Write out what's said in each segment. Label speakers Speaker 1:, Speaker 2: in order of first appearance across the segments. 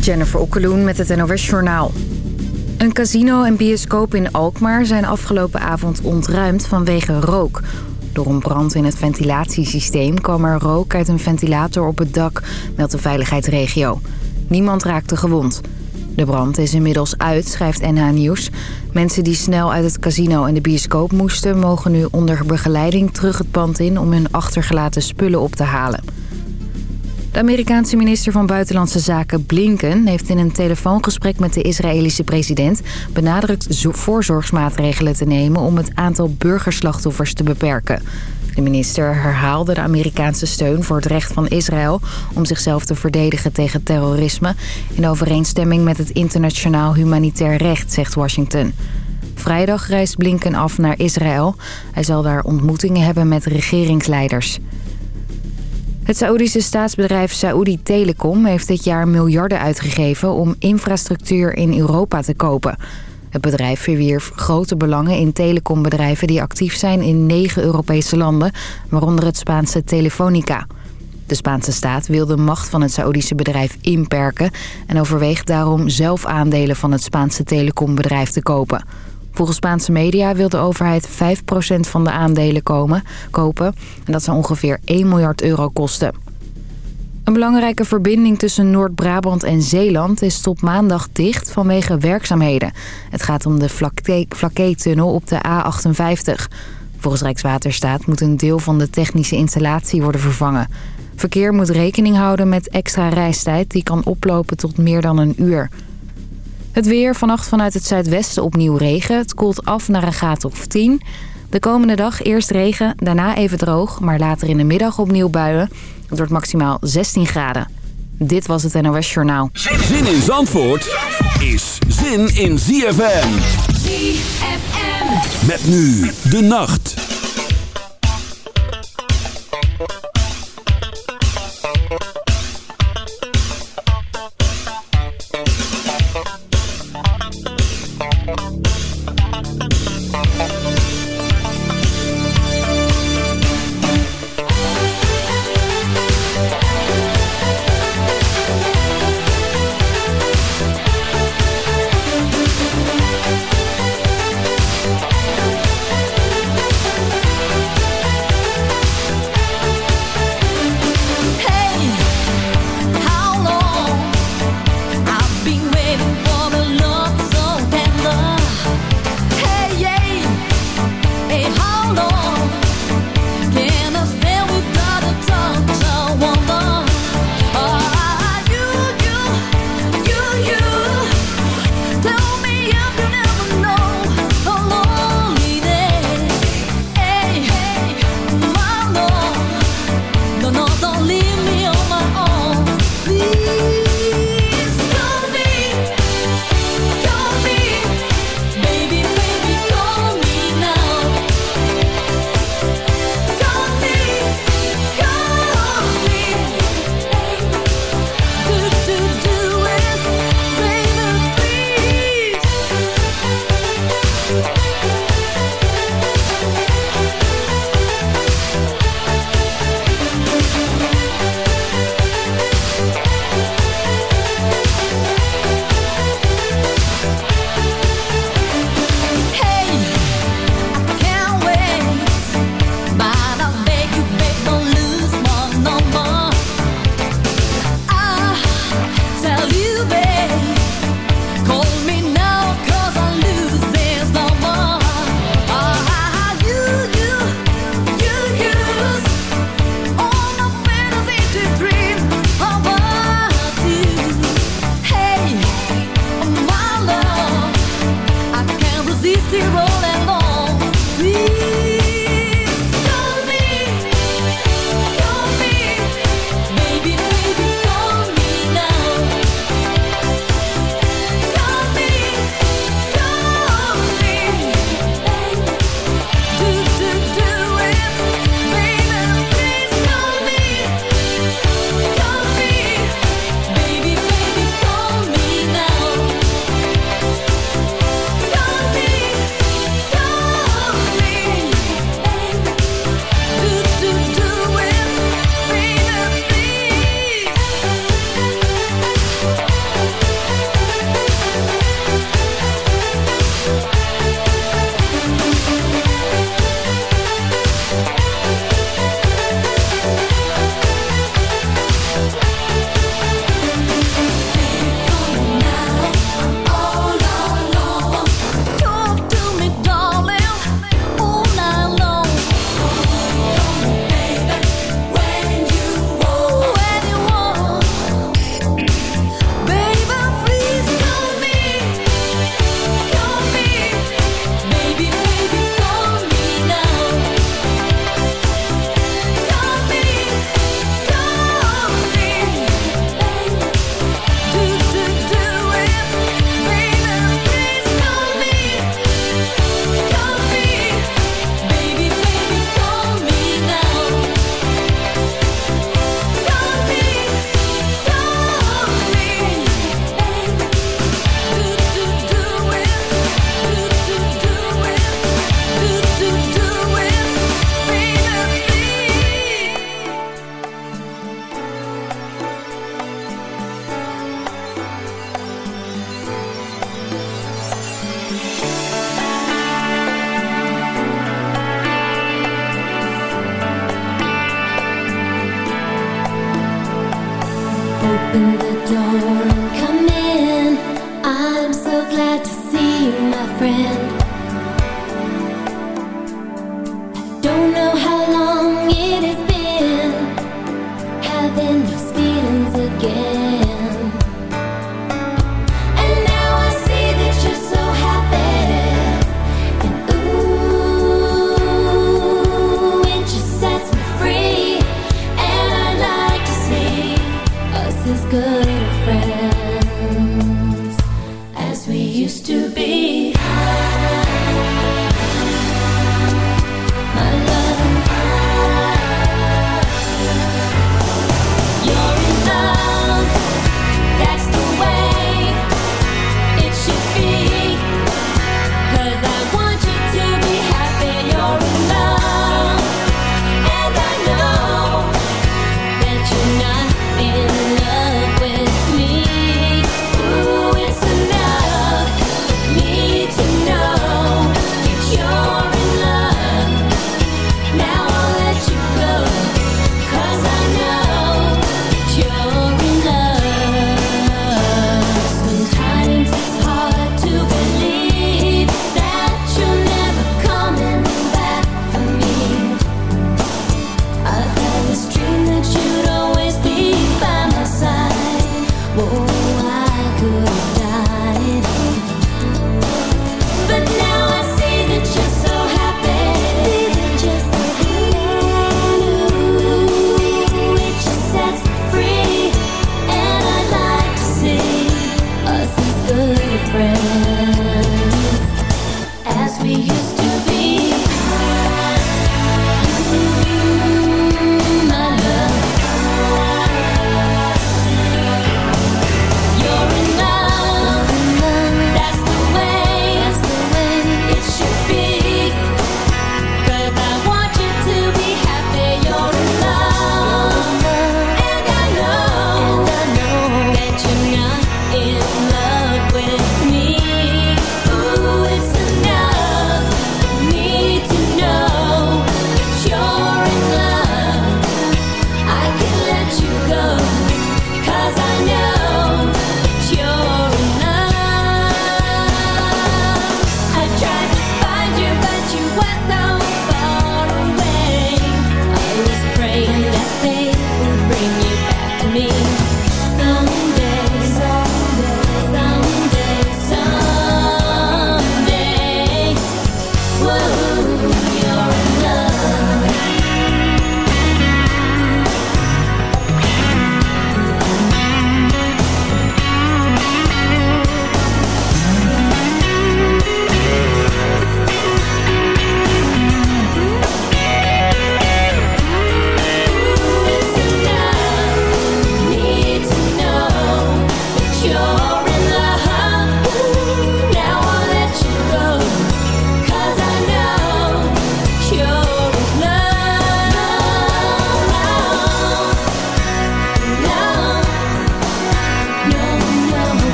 Speaker 1: Jennifer Okkeloen met het NOS Journaal. Een casino en bioscoop in Alkmaar zijn afgelopen avond ontruimd vanwege rook. Door een brand in het ventilatiesysteem kwam er rook uit een ventilator op het dak, meldt de veiligheidsregio. Niemand raakte gewond. De brand is inmiddels uit, schrijft NH Nieuws. Mensen die snel uit het casino en de bioscoop moesten... mogen nu onder begeleiding terug het pand in om hun achtergelaten spullen op te halen. De Amerikaanse minister van Buitenlandse Zaken Blinken... heeft in een telefoongesprek met de Israëlische president... benadrukt voorzorgsmaatregelen te nemen om het aantal burgerslachtoffers te beperken. De minister herhaalde de Amerikaanse steun voor het recht van Israël... om zichzelf te verdedigen tegen terrorisme... in overeenstemming met het internationaal humanitair recht, zegt Washington. Vrijdag reist Blinken af naar Israël. Hij zal daar ontmoetingen hebben met regeringsleiders. Het Saoedische staatsbedrijf Saudi Telecom heeft dit jaar miljarden uitgegeven om infrastructuur in Europa te kopen. Het bedrijf verwierf grote belangen in telecombedrijven die actief zijn in negen Europese landen, waaronder het Spaanse Telefonica. De Spaanse staat wil de macht van het Saoedische bedrijf inperken en overweegt daarom zelf aandelen van het Spaanse telecombedrijf te kopen. Volgens Spaanse media wil de overheid 5% van de aandelen komen, kopen. En dat zou ongeveer 1 miljard euro kosten. Een belangrijke verbinding tussen Noord-Brabant en Zeeland is tot maandag dicht vanwege werkzaamheden. Het gaat om de Flakee-tunnel op de A58. Volgens Rijkswaterstaat moet een deel van de technische installatie worden vervangen. Verkeer moet rekening houden met extra reistijd die kan oplopen tot meer dan een uur. Het weer, vannacht vanuit het zuidwesten opnieuw regen. Het koelt af naar een graad of 10. De komende dag eerst regen, daarna even droog, maar later in de middag opnieuw buien. Het wordt maximaal 16 graden. Dit was het NOS Journaal.
Speaker 2: Zin in Zandvoort is zin in ZFM. ZFM. Met nu de nacht.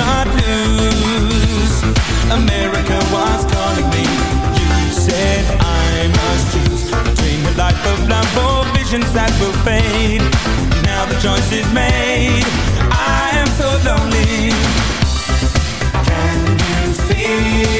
Speaker 3: Not lose. America was calling me.
Speaker 4: You said I must choose between a life of love or visions that will fade. Now the choice is made. I am so lonely. Can you feel?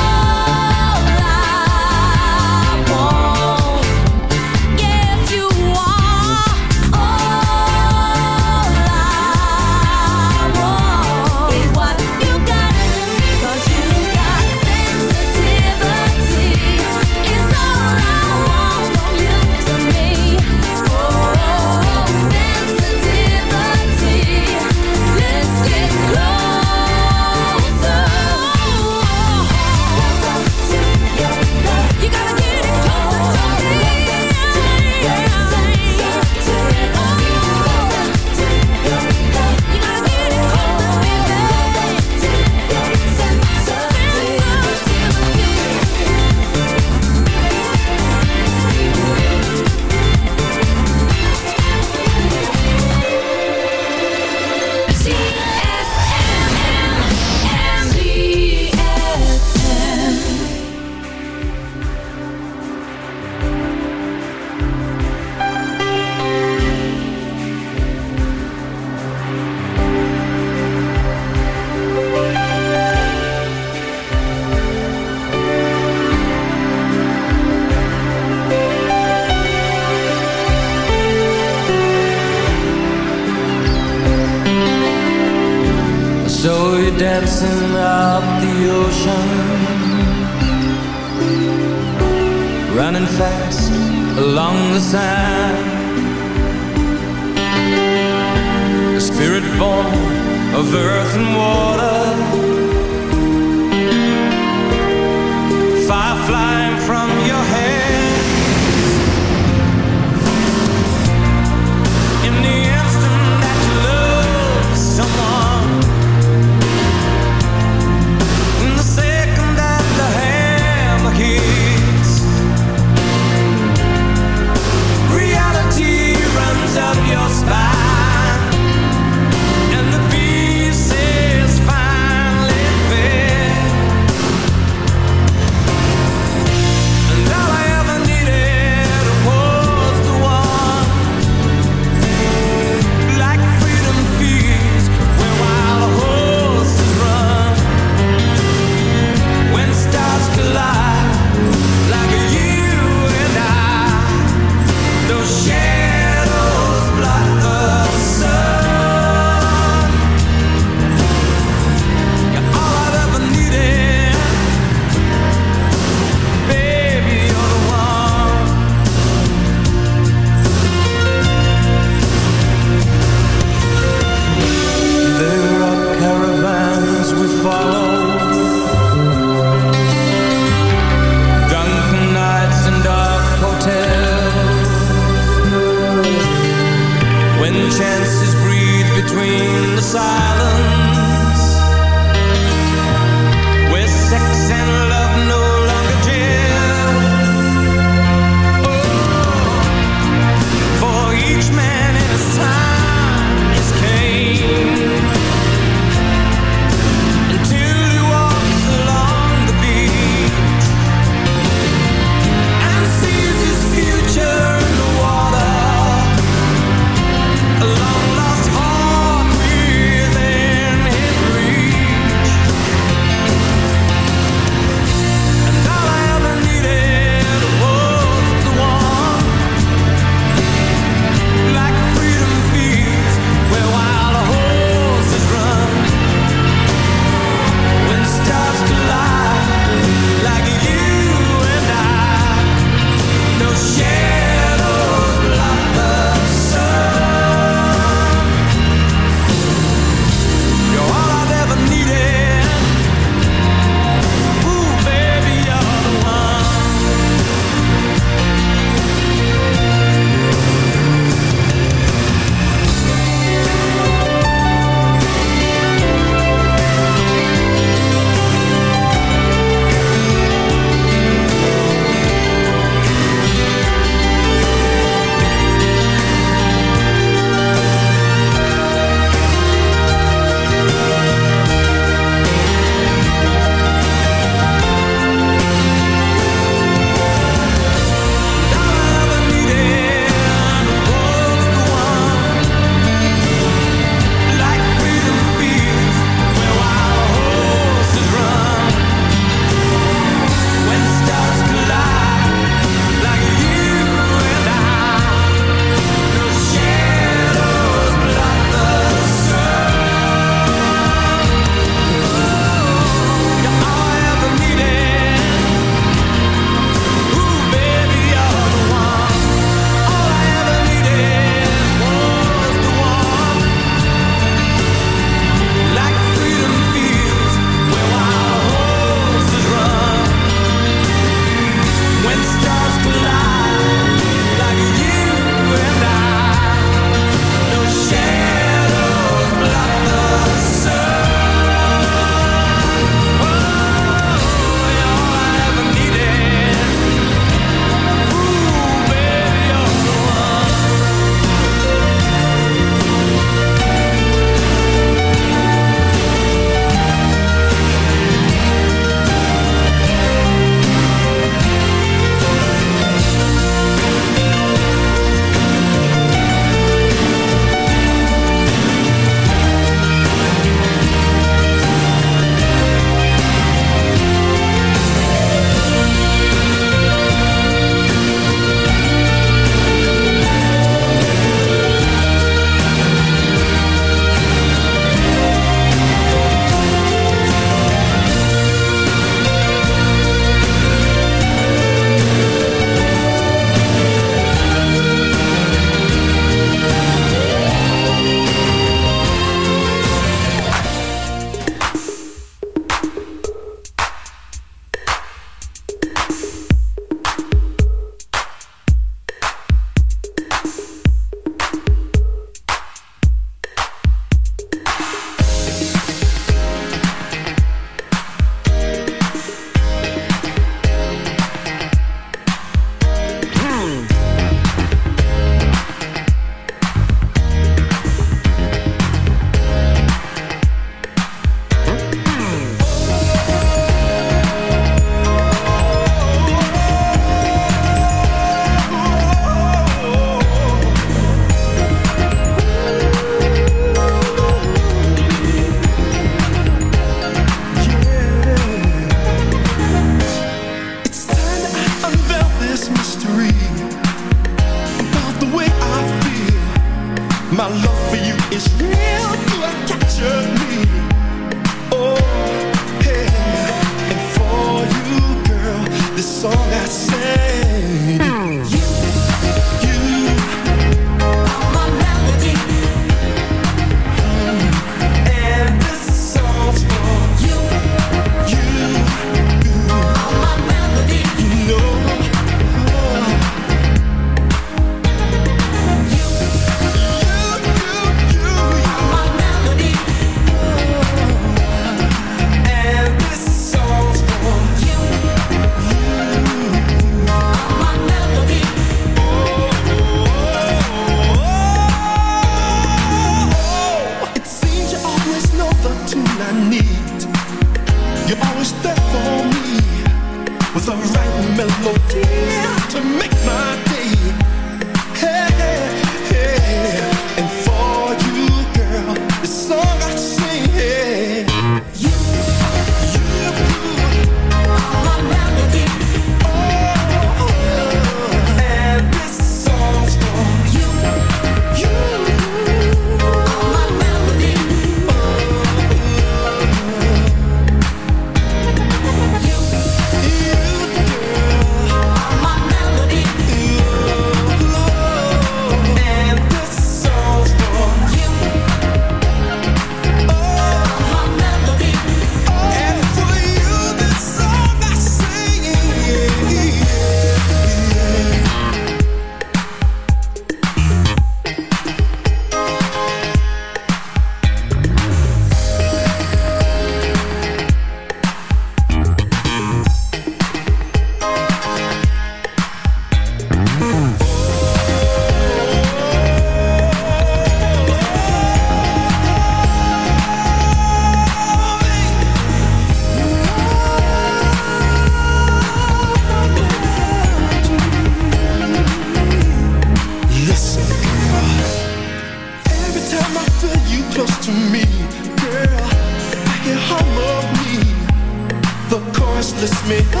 Speaker 4: me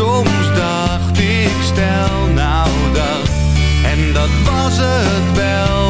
Speaker 5: Soms dacht ik stel nou dat. En dat was het wel.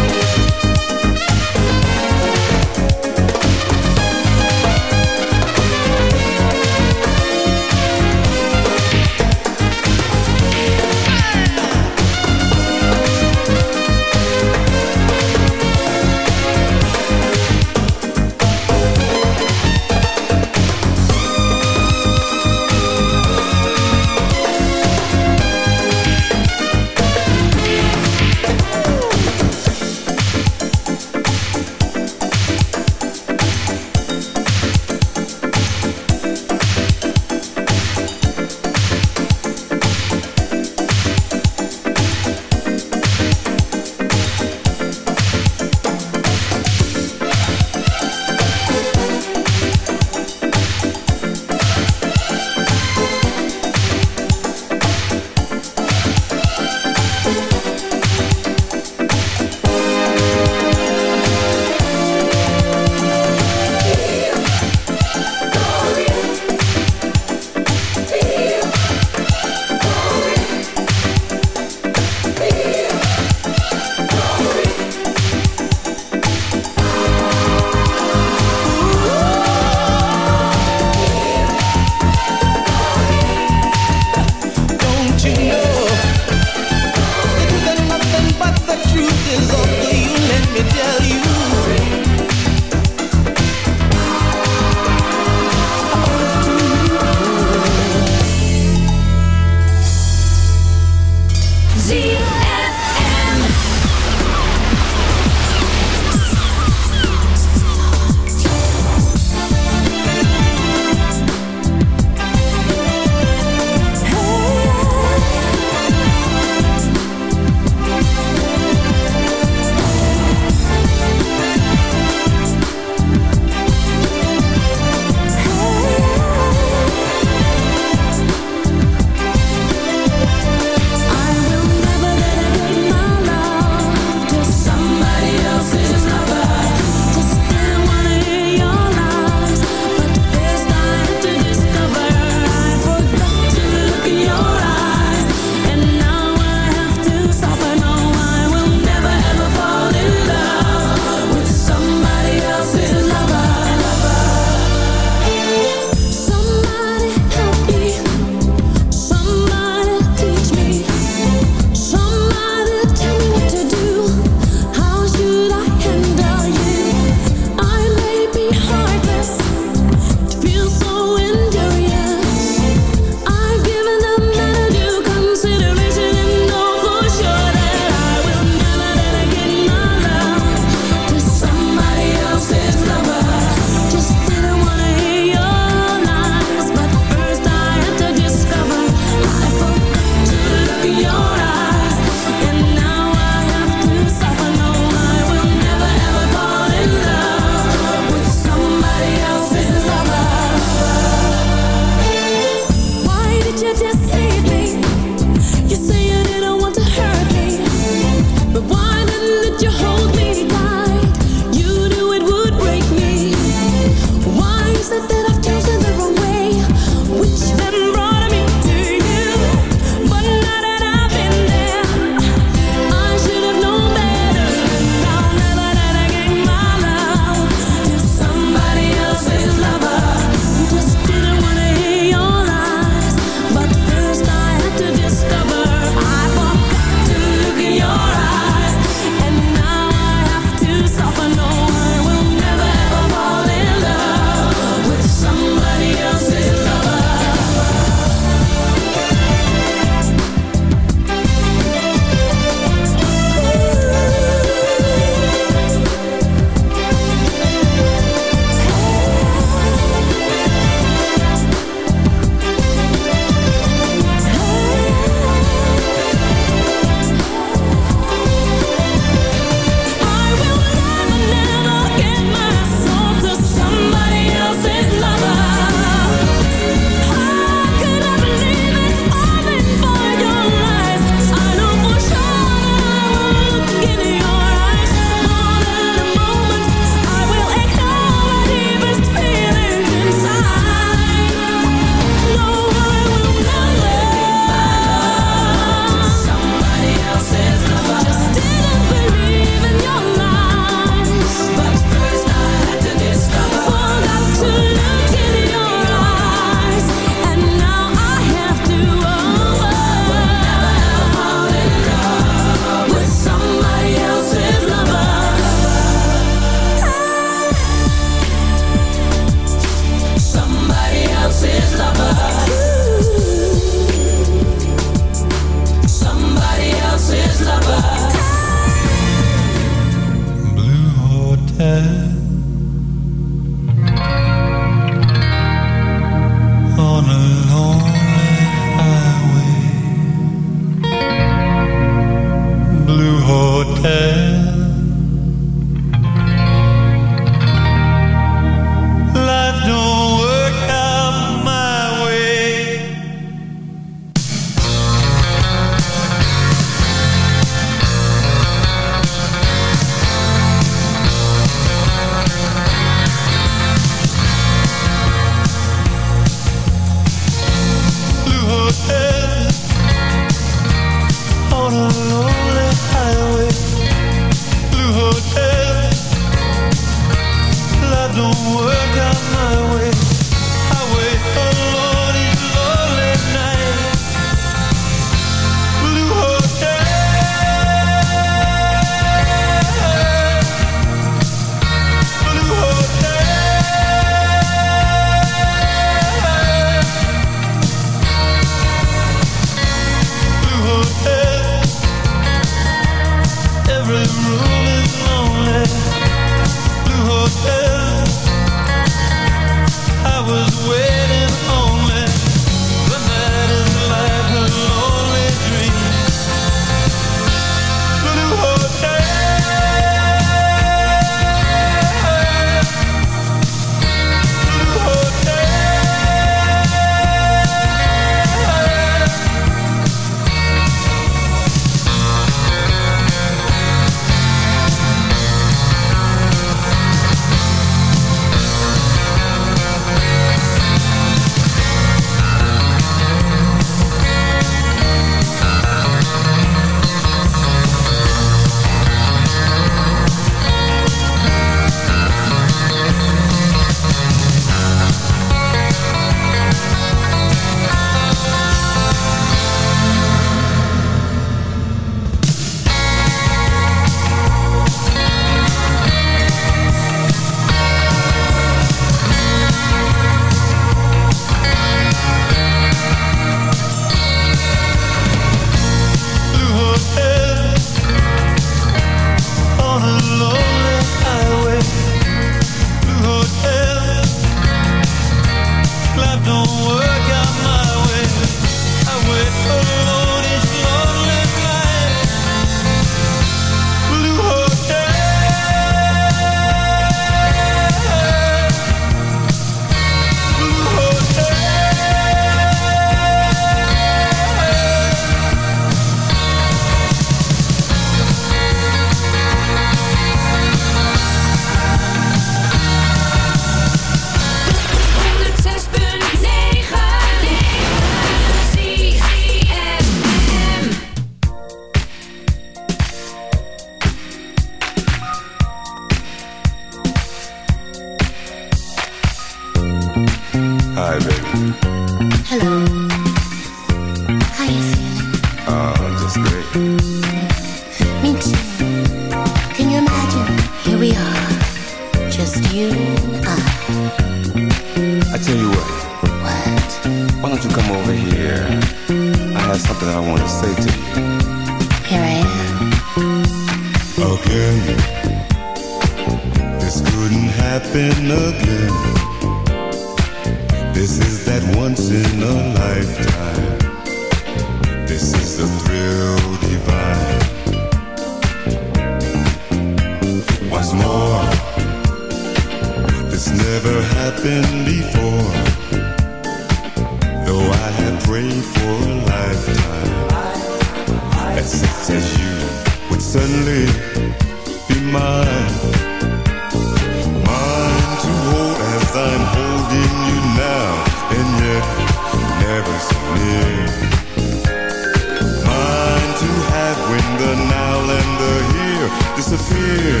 Speaker 5: Disappear.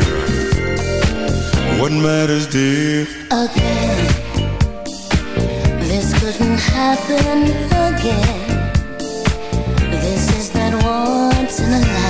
Speaker 5: What matters, dear?
Speaker 6: Again. This couldn't happen again. This is that once in a lifetime.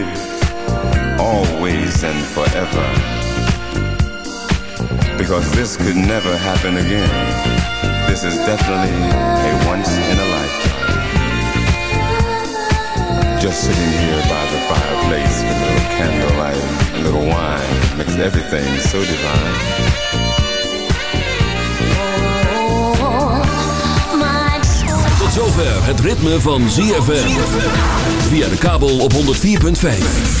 Speaker 6: and
Speaker 7: forever. Because this could never happen again. This is definitely a once in a lifetime. Just sitting here by the fireplace with a little candlelight, a little wine, makes everything so divine.
Speaker 2: Tot zover het ritme van ZFM. Via de kabel op 104.5.